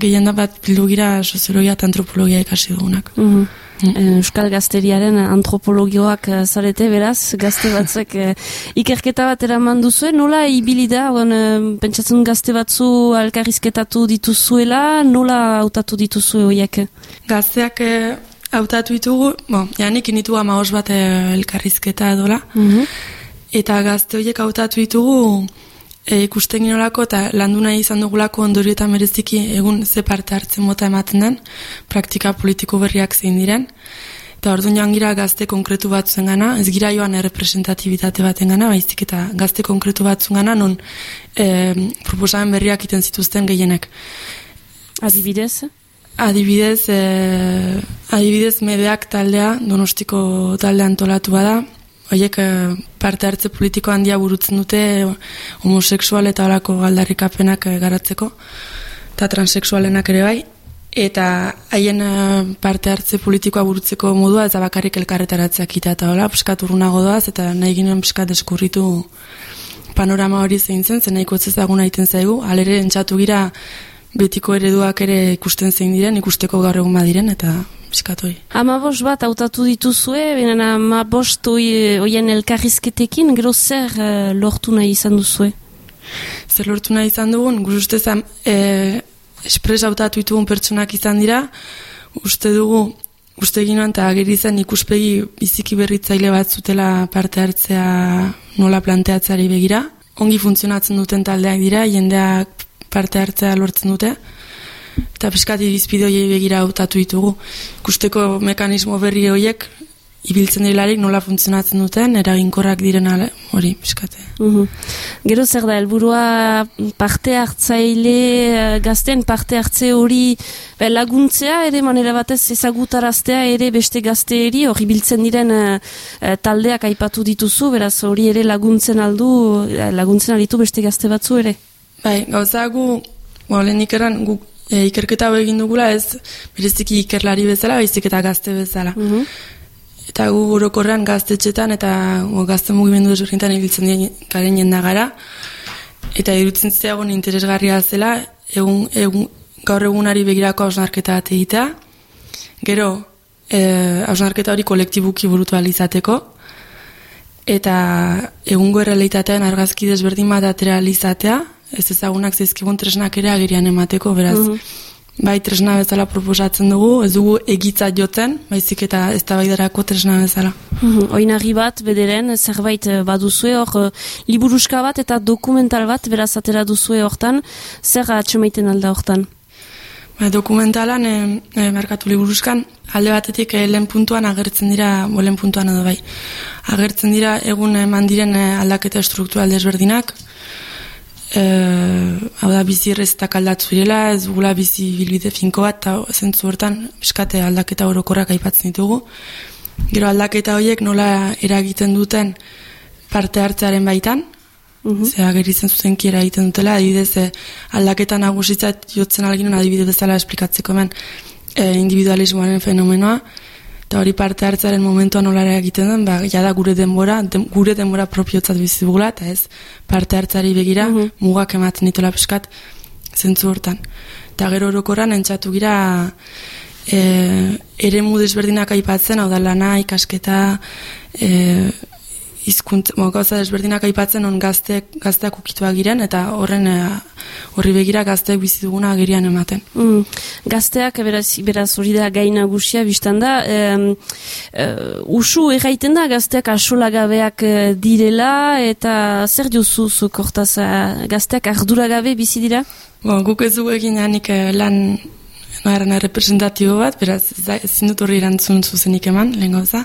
gehien da bat bildugira soziologia eta antropologia ikasi dugunak. Mhm. Euskal gazteriaren antropologioak eh, zarete beraz, gazte batzuk eh, ikerketa bat eraman duzue, nola ibili da, eh, pentsatzen gazte batzu alkarrizketatu dituzuela, nola hautatu dituzue horiek? Gazteak eh, hautatu ditugu, bo, janik initu ama bat elkarrizketa edola, Mhm. eta gazte horiek hautatu ditugu e, ikusten ginolako eta landu nahi izan dugulako ondorio eta mereziki egun ze parte hartzen mota ematen den, praktika politiko berriak zein diren, eta orduan joan gira gazte konkretu batzuen gana, ez gira joan errepresentatibitate baten gana, baizik eta gazte konkretu batzuen gana, non e, proposamen berriak iten zituzten gehienek. Adibidez? Adibidez, e, adibidez medeak taldea, donostiko taldea antolatu bada, Oiek parte hartze politiko handia burutzen dute homosexual eta horako galdarrikapenak eh, garatzeko, eta transexualenak ere bai, eta haien eh, parte hartze politikoa burutzeko modua ez da bakarrik elkarretaratzeak ita eta hola, piskat urrunago doaz, eta nahi ginen piskat deskurritu panorama hori zein zen, zen nahiko ez daguna egiten zaigu, alere entxatu gira betiko ereduak ere ikusten zein diren, ikusteko gaur egun badiren, eta piskatu hori. Amabos bat hautatu dituzue, benen amabost oien elkarrizketekin, gero zer uh, lortu nahi izan duzue? Zer lortu nahi izan dugun, gure ustez e, espres hautatu ditugun pertsonak izan dira, uste dugu uste egin nuen, eta ageri zen ikuspegi biziki berritzaile bat zutela parte hartzea nola planteatzeari begira. Ongi funtzionatzen duten taldeak dira, jendeak parte hartzea lortzen dute. Eta peskat irizpidoiei begira hautatu ditugu. Ikusteko mekanismo berri horiek ibiltzen dilarik nola funtzionatzen duten, eraginkorrak diren ale, hori, piskate. Mhm. Gero zer da, helburua parte hartzaile, eh, gazten parte hartze hori be, laguntzea, ere manera batez ezagutaraztea, ere beste gazteeri, hori biltzen diren eh, eh, taldeak aipatu dituzu, beraz hori ere laguntzen aldu, eh, laguntzen alitu beste gazte batzu ere. Bai, gauza gu, bo, lehenik eran, gu e, ikerketa hau egin dugula ez, bereziki ikerlari bezala, baizik eta gazte bezala. Mhm. Eta gu orokorrean gaztetxetan eta o, gazte mugimendu desberdintan ibiltzen garen jenda gara. Eta irutzen ziagon interesgarria zela, egun, egun, gaur egunari begirako hausnarketa bat egitea. Gero, e, hausnarketa hori kolektibuki burutu alizateko. Eta egungo errealitatean argazki desberdin bat atera alizatea, ez ezagunak zaizkigun tresnak ere agerian emateko, beraz, Mhm. bai tresna bezala proposatzen dugu, ez dugu egitza jotzen, baizik eta eztabaidarako tresna bezala. Mhm, Oinarri bat, bederen, zerbait eh, baduzue, hor, eh, liburuska bat eta dokumental bat, beraz atera duzue hortan, zer atxemaiten alda hortan? Ba, dokumentalan, e, e, markatu liburuzkan, alde batetik e, lehen puntuan agertzen dira, bo lehen puntuan edo bai, agertzen dira egun eman diren e, aldaketa struktural desberdinak, e, hau da bizi errezetak aldatu direla, ez dugula bizi bilbide finko bat, eta zentzu hortan, eskate aldaketa orokorrak aipatzen ditugu. Gero aldaketa horiek nola eragiten duten parte hartzearen baitan, Mhm. Zea geritzen zuzenki eragiten dutela, adibidez eh, aldaketa nagusitzat jotzen alginen adibide bezala esplikatzeko hemen eh, individualismoaren fenomenoa, eta hori parte hartzearen momentua nola egiten den, ba, jada gure denbora, dem, gure denbora propiotzat bizi dugula, eta ez parte hartzari begira, mugak ematen ditola peskat, zentzu hortan. Eta gero orokorran entzatu gira e, ere desberdinak aipatzen, hau da lana, ikasketa, e, izkunt, mo, gauza desberdinak aipatzen on gazteak, gazteak ukituak giren, eta horren eh, horri begira gazteak bizi duguna agerian ematen. Mm. Gazteak, beraz, beraz hori da gai nagusia biztan da, em, eh, usu erraiten da gazteak asolagabeak eh, direla, eta zer diozu zuk hortaz, eh, gazteak arduragabe bizi dira? Bo, guk ez egin janik eh, lan representatibo bat, beraz ez- ezin dut horri erantzun zuzenik eman, lehen gauza.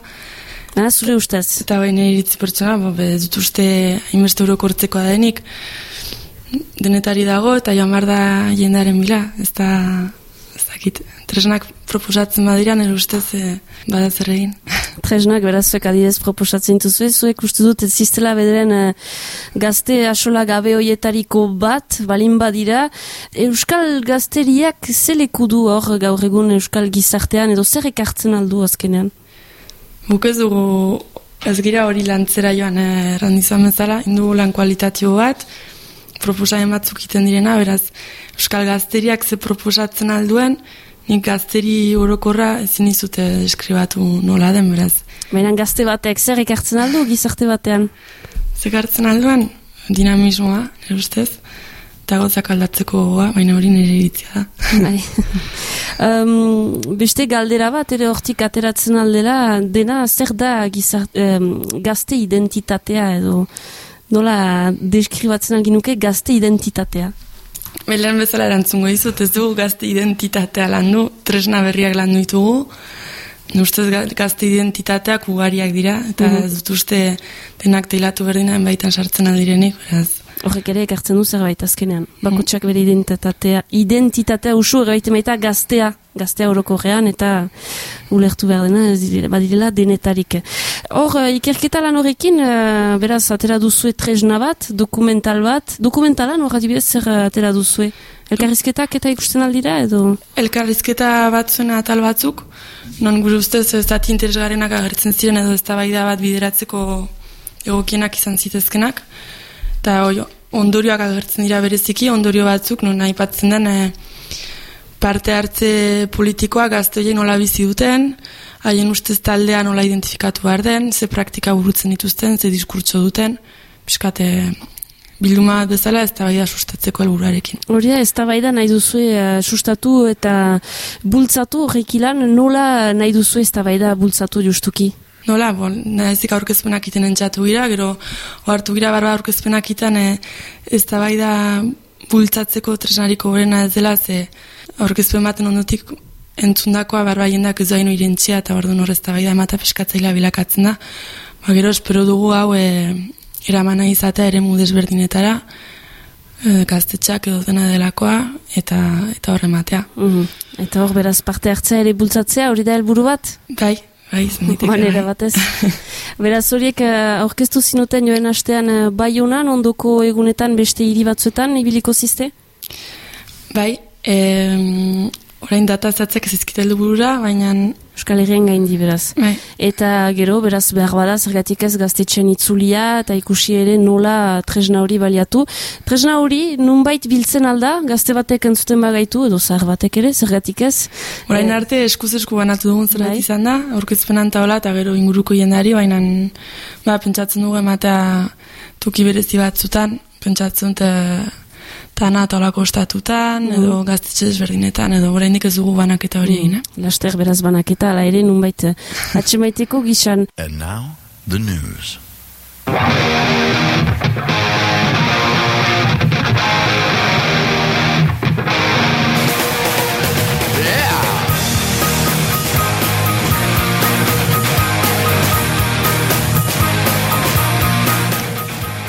Ah, zure ustez? Eta baina iritzi pertsona, bo, be, dut uste hainbeste orokortzekoa denik, denetari dago eta jamar da jendaren bila, ez da, ez dakit, tresnak proposatzen badira, nire ustez e, bada zer egin. Tresnak, beraz, zuek adidez proposatzen dituzue, zuek uste dut ez ziztela bederen eh, gazte asola gabe hoietariko bat, balin badira. Euskal gazteriak zeleku du hor gaur egun Euskal gizartean, edo zer ekartzen aldu azkenean? Buk ez dugu ez gira hori lantzera joan eh, errandizan bezala, indugu lan kualitatibo bat, proposamen batzuk egiten direna, beraz, Euskal Gazteriak ze proposatzen alduen, nik gazteri orokorra ezin izute deskribatu nola den, beraz. Baina gazte batek zer ekartzen aldu gizarte batean? Zekartzen alduen, dinamismoa, nire ustez, eta gauzak aldatzeko gogoa, baina hori nire iritzia da. Um, beste galdera bat ere hortik ateratzen aldela, dena zer da gizart, em, gazte identitatea edo nola deskribatzen alginuke gazte identitatea? Belen bezala erantzungo dizut, ez dugu gazte identitatea landu, tresna berriak landu ditugu, ustez ga- gazte identitateak ugariak dira, eta Mhm. ez dut uste denak teilatu berdinaen baitan sartzen aldirenik, beraz. Horrek ere ekartzen du zerbait azkenean. Bakotxak bere identitatea, identitatea usu erraiten baita gaztea, gaztea orokorrean eta ulertu behar dena, badirela denetarik. Hor, eh, ikerketa lan horrekin, eh, beraz, atera duzue tresna bat, dokumental bat, dokumentalan hor adibidez zer eh, atera duzue? Elkarrizketak eta ikusten aldira edo? Elkarrizketa batzuen atal batzuk, non gure ustez ez dati interesgarenak agertzen ziren edo ez bat bideratzeko egokienak izan zitezkenak. Eta ondorioak agertzen dira bereziki, ondorio batzuk, non aipatzen den eh, parte hartze politikoa gazte horiek nola bizi duten, haien ustez taldea nola identifikatu behar den, ze praktika burutzen dituzten, ze diskurtso duten, piskate bilduma bat bezala ez da sustatzeko helburuarekin. Hori da, ez da nahi duzu uh, sustatu eta bultzatu horrek ilan, nola nahi duzu ez da bultzatu justuki? Nola, bon, nahezik aurkezpenak iten entxatu gira, gero ohartu gira barba aurkezpenak itan e, ez da bultzatzeko tresnariko horrena ez dela, ze aurkezpen baten ondotik entzundakoa barba jendak ez daino irentzia eta bardun horrez da baida emata peskatzaila bilakatzen da. Ba, gero espero dugu hau e, eramana izatea ere desberdinetara, e, gaztetxak edo dena delakoa eta eta horre matea. Mhm. Eta hor beraz parte hartzea ere bultzatzea hori da helburu bat? Bai, bai, Manera batez. beraz horiek uh, aurkeztu zinuten joen astean uh, bai honan, ondoko egunetan beste hiri batzuetan ibiliko ziste? Bai, e, orain data zatzek ez izkitel burura, baina... Euskal Herrien gain di beraz. Bai. Eta gero, beraz, behar bada, zergatik ez gaztetxen itzulia, eta ikusi ere nola tresna hori baliatu. Tresna hori, nunbait biltzen alda, gazte batek entzuten bagaitu, edo zahar batek ere, zergatik ez. Orain e, arte, eskuz esku banatu dugun zerat bai. izan da, aurkezpen antaola, eta gero inguruko jendari, baina, ba, pentsatzen dugu ematea tuki berezi batzutan, pentsatzen dute tana tolako ostatutan, mm. edo gaztetxe desberdinetan, edo oraindik ez dugu banaketa hori egin, mm. Laster beraz banaketa, ala ere nunbait atxe maiteko gixan. And now, the news.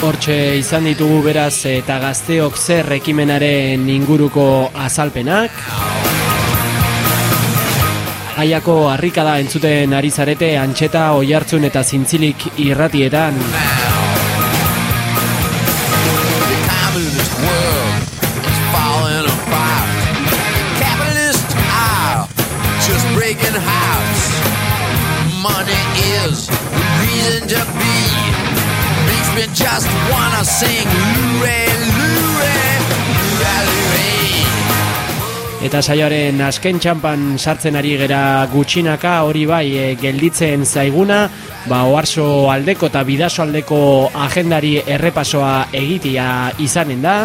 Hortxe izan ditugu beraz eta gazteok zer ekimenaren inguruko azalpenak. Aiako harrikada entzuten ari zarete antxeta oihartzun eta zintzilik irratietan. Money is me just wanna sing Lure, lure, lure, Eta saioaren azken txampan sartzen ari gera gutxinaka hori bai e, gelditzen zaiguna ba oarso aldeko eta bidaso aldeko agendari errepasoa egitia izanen da.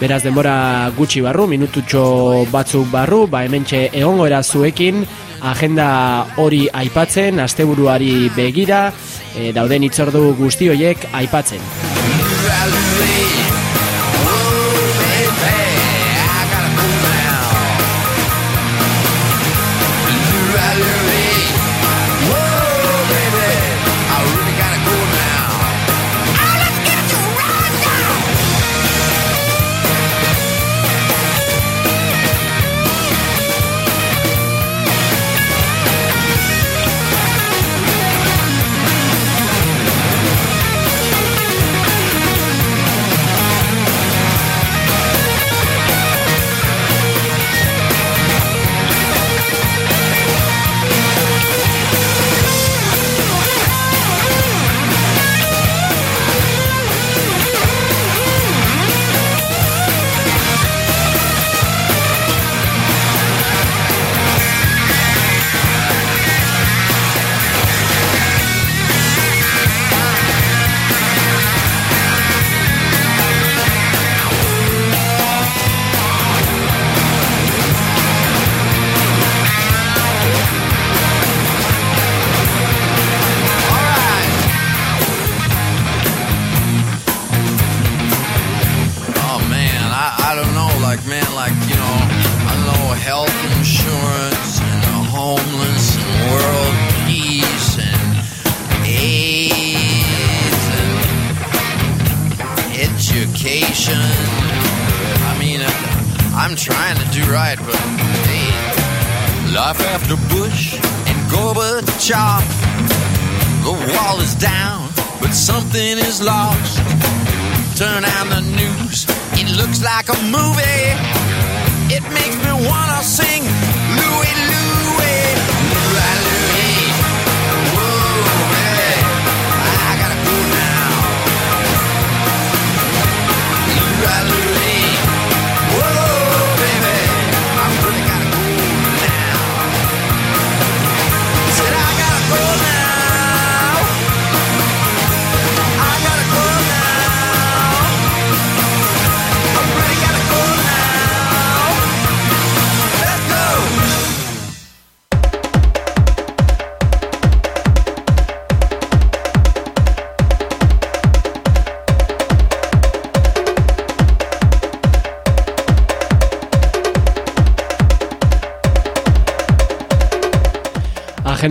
Beraz denbora gutxi barru, minututxo batzuk barru, ba hementxe egongo era zuekin, agenda hori aipatzen, asteburuari begira, e, dauden itzordu guzti horiek aipatzen.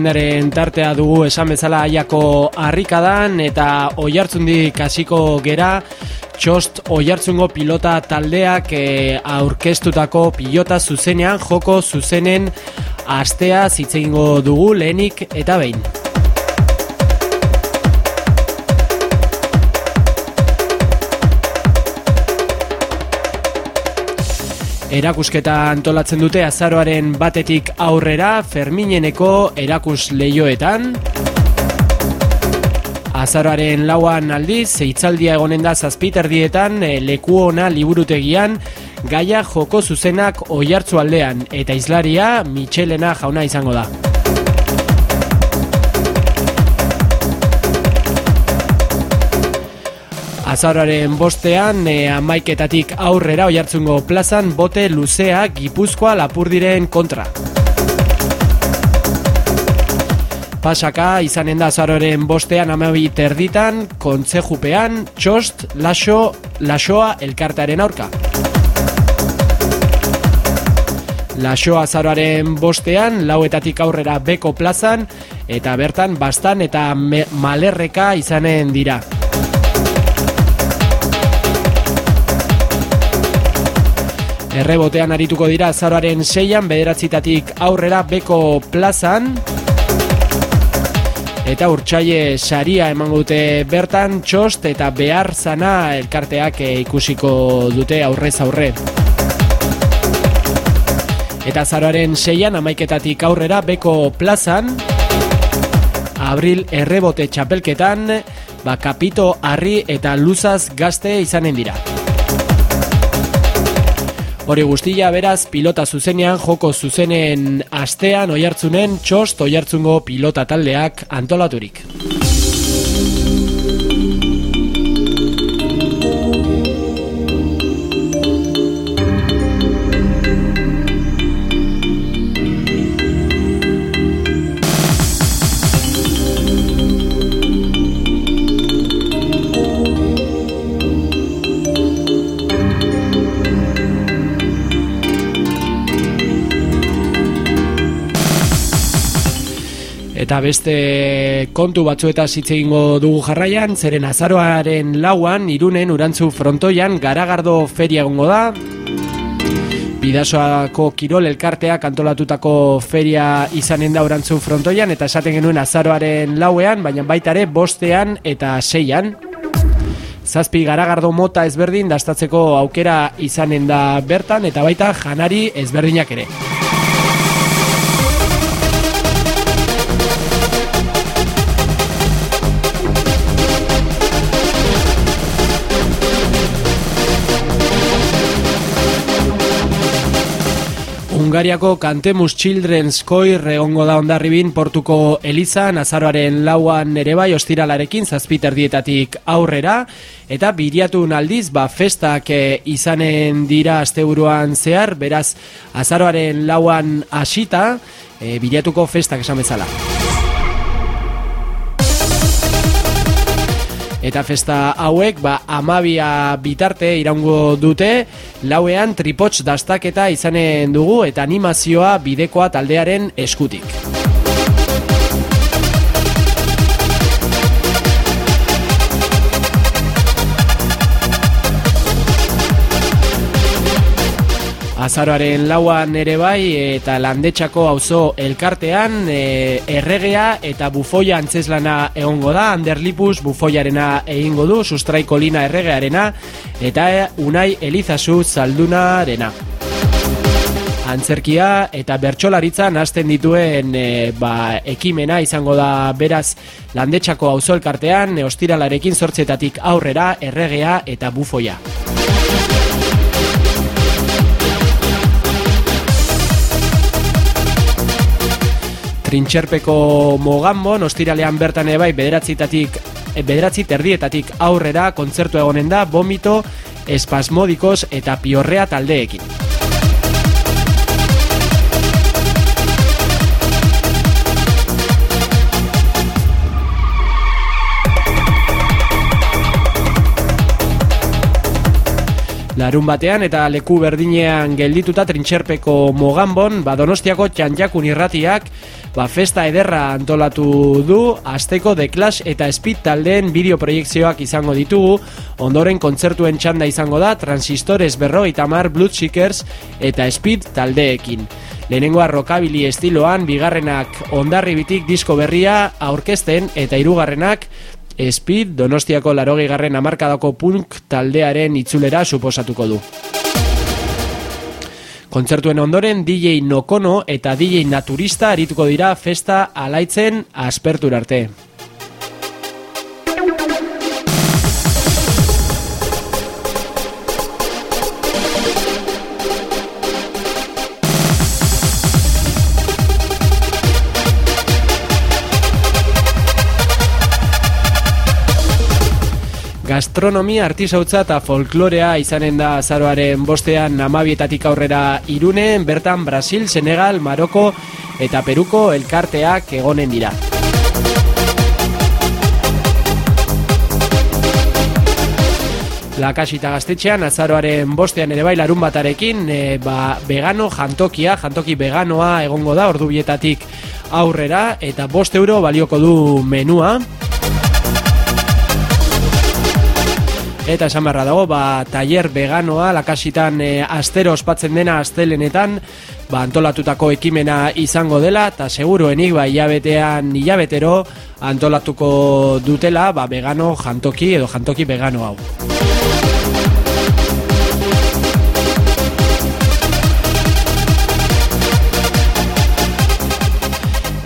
Agendaren tartea dugu esan bezala aiako harrikadan eta oihartzundik hasiko gera txost oihartzungo pilota taldeak e, aurkeztutako pilota zuzenean joko zuzenen astea zitzegingo dugu lehenik eta behin. Erakusketa antolatzen dute azaroaren batetik aurrera Fermineneko erakus leioetan. Azaroaren lauan aldiz, zeitzaldia egonen da zazpiterdietan, e, leku ona liburutegian, gaia joko zuzenak oiartzu aldean, eta izlaria Michelena jauna izango da. Azararen bostean, e, amaiketatik aurrera oiartzungo plazan, bote luzea gipuzkoa lapurdiren kontra. Pasaka, izanen da azaroren bostean amabi terditan, kontzejupean, txost, laso, lasoa elkartearen aurka. Lasoa azaroaren bostean, lauetatik aurrera beko plazan, eta bertan bastan eta malerreka izanen dira. Errebotean arituko dira azaroaren seian bederatzitatik aurrera beko plazan. Eta urtsaile saria emango dute bertan txost eta behar zana elkarteak eh, ikusiko dute aurrez aurre. Eta azaroaren seian amaiketatik aurrera beko plazan. Abril errebote txapelketan ba, kapito, harri eta luzaz gazte izanen dira Hori guztia beraz pilota zuzenean joko zuzenen astean oihartzunen txost oihartzungo pilota taldeak antolaturik. Eta beste kontu batzueta hitz egingo dugu jarraian, zeren azaroaren lauan, irunen urantzu frontoian, garagardo feria egongo da, Bidasoako Kirol elkarteak antolatutako feria izanen da urantzu frontoian, eta esaten genuen azaroaren lauean, baina baita ere bostean eta seian. Zazpi garagardo mota ezberdin dastatzeko aukera izanen da bertan, eta baita janari ezberdinak ere. Hungariako Kantemus Children's Choir egongo da ondarribin portuko Eliza Nazaroaren lauan ere bai ostiralarekin zazpiter dietatik aurrera eta biriatu aldiz ba festak e, izanen dira asteburuan zehar beraz azaroaren lauan hasita e, biriatuko festak esan bezala. Eta festa hauek, ba, amabia bitarte iraungo dute, lauean tripots dastaketa izanen dugu eta animazioa bidekoa taldearen eskutik. Azaroaren lauan ere bai eta landetxako auzo elkartean e, erregea eta bufoia antzeslana egongo da, Anderlipus bufoiarena egingo du, sustraiko lina erregearena eta unai elizazu zaldunarena. Antzerkia eta bertsolaritzan hasten dituen e, ba, ekimena izango da beraz landetxako auzo elkartean, e, ostiralarekin sortzetatik aurrera erregea eta bufoia. Trintxerpeko mogambo, nostiralean bertan bai, bederatzitatik, eh, bederatzi terdietatik aurrera kontzertu egonen da, vomito, espasmodikos eta piorrea taldeekin. Larun batean eta leku berdinean geldituta trintxerpeko moganbon, ba Donostiako txantxakun irratiak, ba festa ederra antolatu du, asteko de Clash eta Speed taldeen bideoproiekzioak izango ditugu, ondoren kontzertuen txanda izango da, transistores berro eta mar Bloodseekers eta Speed taldeekin. Lehenengoa rokabili estiloan, bigarrenak ondarribitik disko berria aurkezten eta hirugarrenak Speed Donostiako larogi garren amarkadako punk taldearen itzulera suposatuko du. Kontzertuen ondoren DJ Nokono eta DJ Naturista arituko dira festa alaitzen aspertur arte. Gastronomia, artisautza eta folklorea izanen da azaroaren bostean namabietatik aurrera irune, bertan Brasil, Senegal, Maroko eta Peruko elkarteak egonen dira. Lakasita gaztetxean, azaroaren bostean ere bai larun batarekin, e, ba, vegano jantokia, jantoki veganoa egongo da, ordubietatik aurrera, eta bost euro balioko du menua. Eta esan beharra dago, ba, taller veganoa, lakasitan e, astero ospatzen dena astelenetan, ba, antolatutako ekimena izango dela, eta seguruenik, ba, hilabetean, hilabetero, antolatuko dutela, ba, vegano jantoki edo jantoki vegano hau.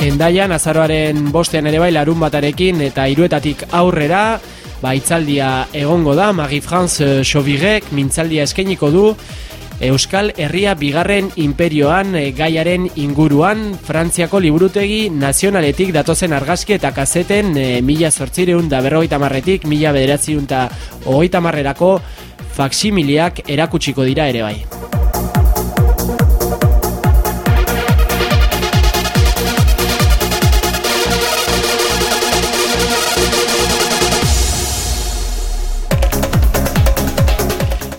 Endaian, azaroaren bostean ere bai larun batarekin eta iruetatik aurrera, ba, itzaldia egongo da, Magi Franz Sobirek mintzaldia eskainiko du, Euskal Herria bigarren imperioan e, gaiaren inguruan Frantziako liburutegi nazionaletik datozen argazki eta kazeten e, mila zortzireun da berrogeita marretik, mila bederatzireun da hogeita marrerako faksimiliak erakutsiko dira ere bai.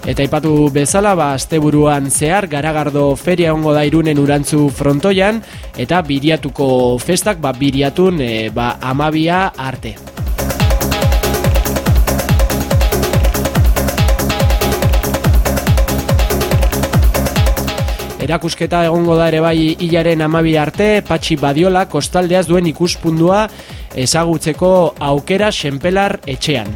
Eta ipatu bezala, ba, asteburuan zehar, garagardo feria ongo da irunen urantzu frontoian, eta biriatuko festak, ba, biriatun, e, ba, amabia arte. Erakusketa egongo da ere bai hilaren amabi arte, patxi badiola kostaldeaz duen ikuspundua ezagutzeko aukera senpelar etxean.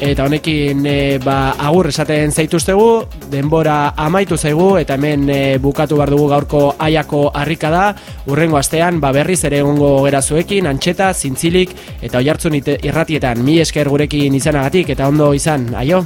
Eta honekin e, ba, agur esaten zaituztegu, denbora amaitu zaigu eta hemen e, bukatu behar dugu gaurko aiako harrika da, urrengo astean ba, berriz ere egongo gerazuekin, antxeta, zintzilik eta oiartzun irratietan, mi esker gurekin izanagatik eta ondo izan, aio?